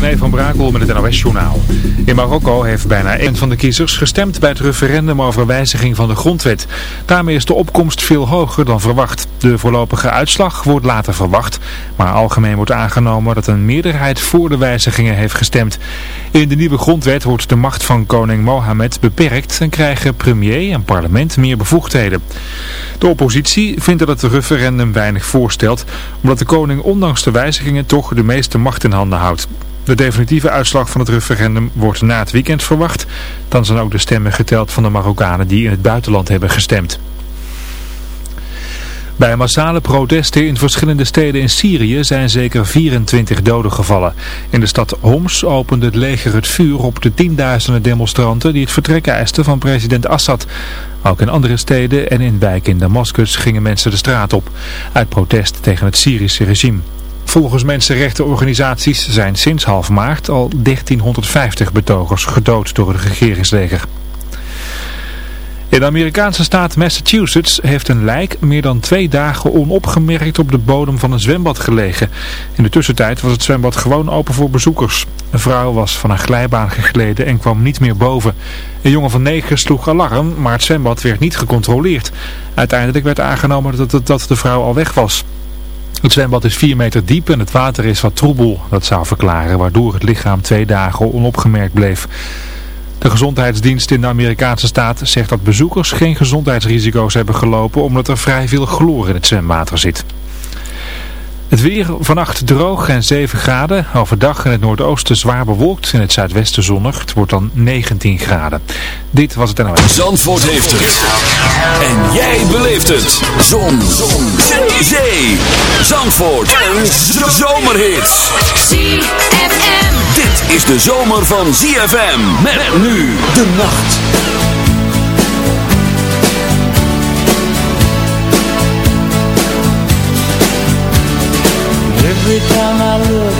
René van Brakel met het NOS-journaal. In Marokko heeft bijna een van de kiezers gestemd bij het referendum over wijziging van de grondwet. Daarmee is de opkomst veel hoger dan verwacht. De voorlopige uitslag wordt later verwacht, maar algemeen wordt aangenomen dat een meerderheid voor de wijzigingen heeft gestemd. In de nieuwe grondwet wordt de macht van koning Mohammed beperkt en krijgen premier en parlement meer bevoegdheden. De oppositie vindt dat het referendum weinig voorstelt, omdat de koning ondanks de wijzigingen toch de meeste macht in handen houdt. De definitieve uitslag van het referendum wordt na het weekend verwacht. Dan zijn ook de stemmen geteld van de Marokkanen die in het buitenland hebben gestemd. Bij massale protesten in verschillende steden in Syrië zijn zeker 24 doden gevallen. In de stad Homs opende het leger het vuur op de tienduizenden demonstranten die het vertrek eisten van president Assad. Ook in andere steden en in wijken in Damascus gingen mensen de straat op, uit protest tegen het Syrische regime. Volgens mensenrechtenorganisaties zijn sinds half maart al 1350 betogers gedood door het regeringsleger. In de Amerikaanse staat Massachusetts heeft een lijk meer dan twee dagen onopgemerkt op de bodem van een zwembad gelegen. In de tussentijd was het zwembad gewoon open voor bezoekers. Een vrouw was van een glijbaan gegleden en kwam niet meer boven. Een jongen van negen sloeg alarm, maar het zwembad werd niet gecontroleerd. Uiteindelijk werd aangenomen dat, dat de vrouw al weg was. Het zwembad is 4 meter diep en het water is wat troebel. Dat zou verklaren waardoor het lichaam twee dagen onopgemerkt bleef. De gezondheidsdienst in de Amerikaanse staat zegt dat bezoekers geen gezondheidsrisico's hebben gelopen omdat er vrij veel chloor in het zwemwater zit. Het weer vannacht droog en 7 graden. Overdag in het noordoosten zwaar bewolkt. In het zuidwesten zonnig. Het wordt dan 19 graden. Dit was het NOS. Zandvoort heeft het. Jij beleeft het. Zon. Zon. Zee. Zandvoort. En zomerhits. ZFM. Dit is de zomer van ZFM. Met nu de nacht. Every time I look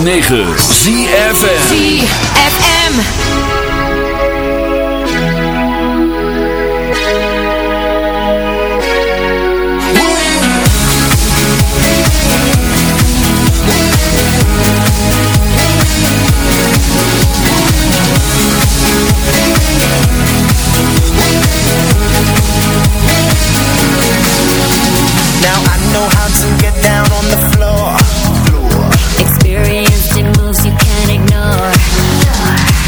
106.9 ZFN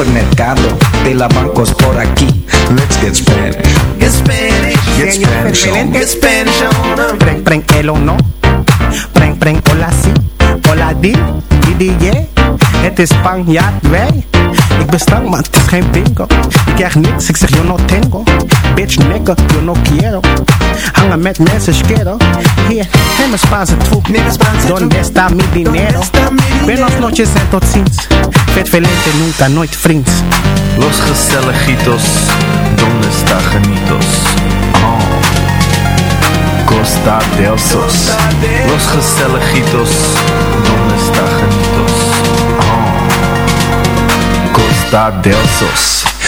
supermercado de la bancos por aquí. Let's get Spanish. Get Spanish, Get Spanish on. get Spanish on. Preng, preng, el o no. Preng, preng, hola si. Hola di, di, di, yeah. Het is Spanjaard, wij. Ik ben stank, maar het is geen bingo. Ik krijg niks, ik zeg yo no tengo. Bitch, nigga, yo no quiero. Hangen met mensen, schero. Hier, neem een Spaanse troep. Donde está mi dinero? Buenas noches en tot ziens. Vet velente, nunca, nooit vriends. Los Gestelejitos, ¿dónde está Janitos? Oh. Costa del Sos. Los Gestelejitos, ¿dónde está Janitos? Oh. Costa del Sos.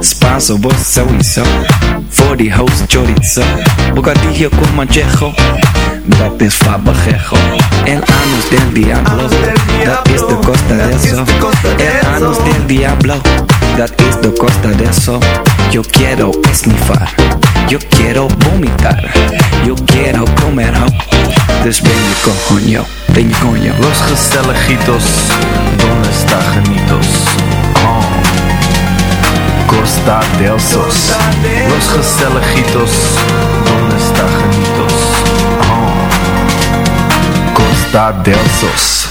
Spanso, vos sowieso. Voor die host chorizo. Bocadillo con manchejo. Dat is fabajejo. El anus del diablo. Dat is de costa de eso. El anus del diablo. Dat is de costa de eso. Yo quiero esnifar. Yo quiero vomitar. Yo quiero comer ho. Dus ben je coño. Ben je coño. Los Gestelejitos, ¿dónde está Janitos? Oh. Costa del Sos. Los Gestelejitos, ¿dónde está Janitos? Oh. Costa del Sos.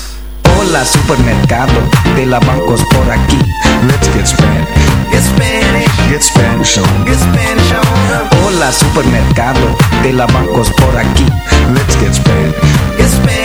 Hola supermercado de la bancos por aquí. Let's get Spanish. Get Spanish, Get Spanish on. get Spanish on. Hola supermercado de la bancos por aquí. Let's get Spanish. Get Spanish,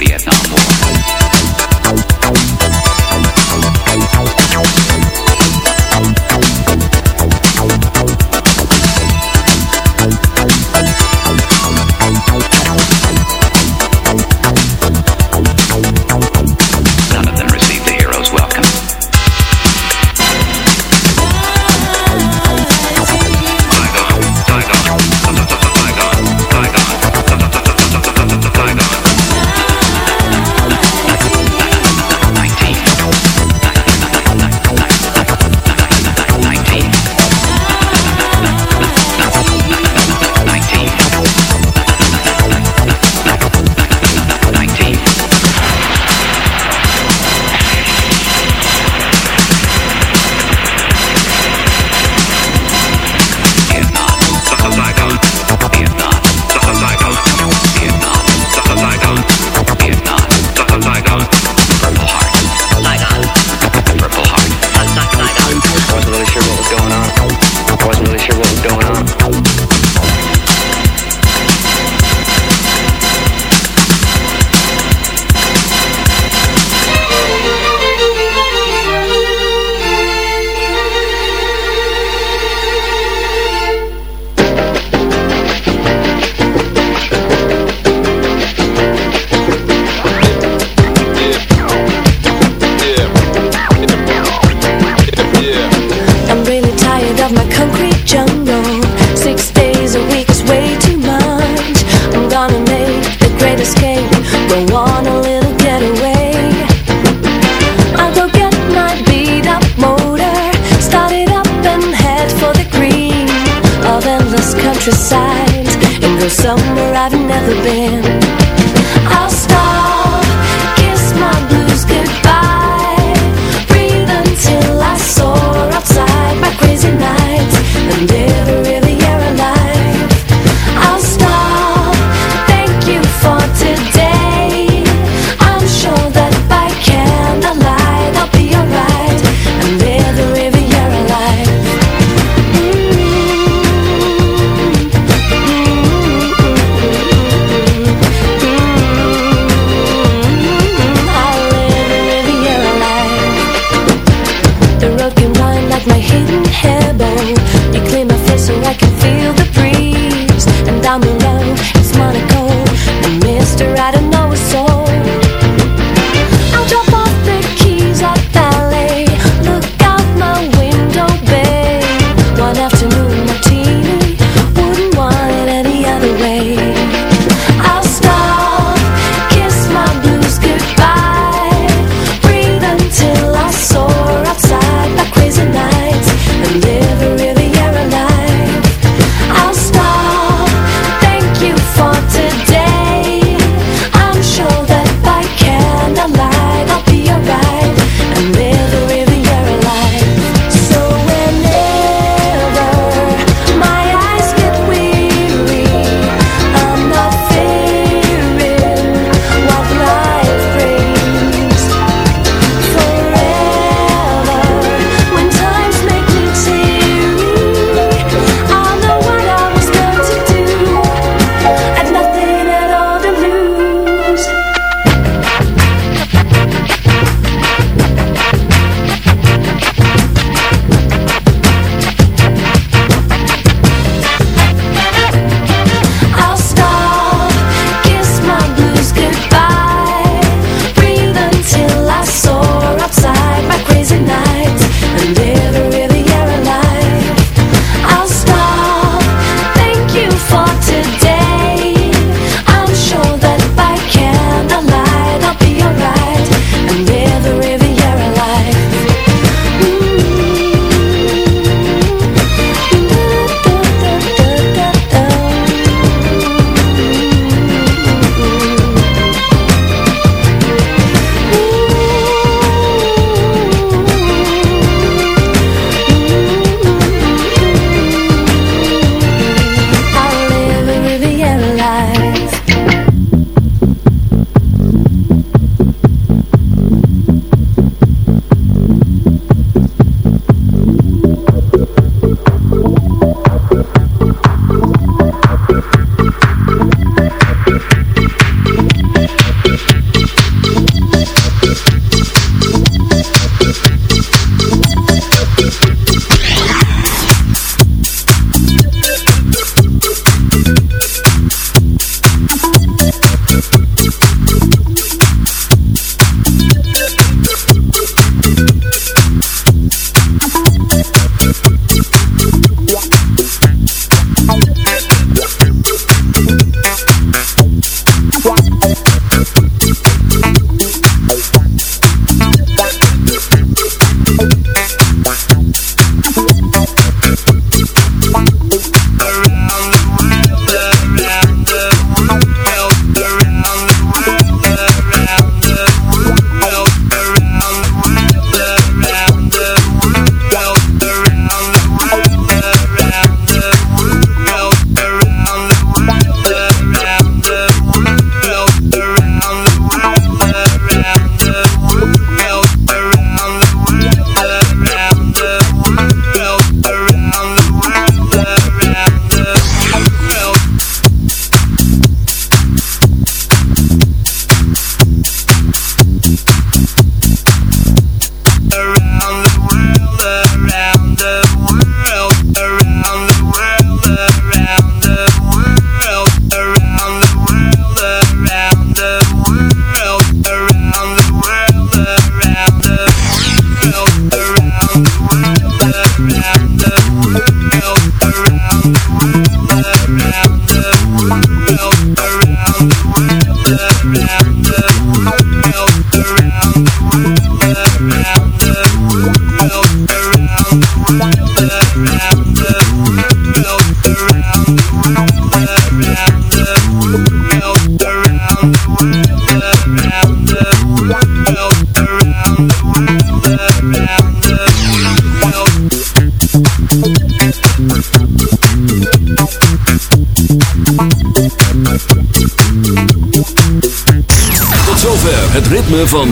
Vietnam. the green of endless countryside and go somewhere I've never been. I'll start.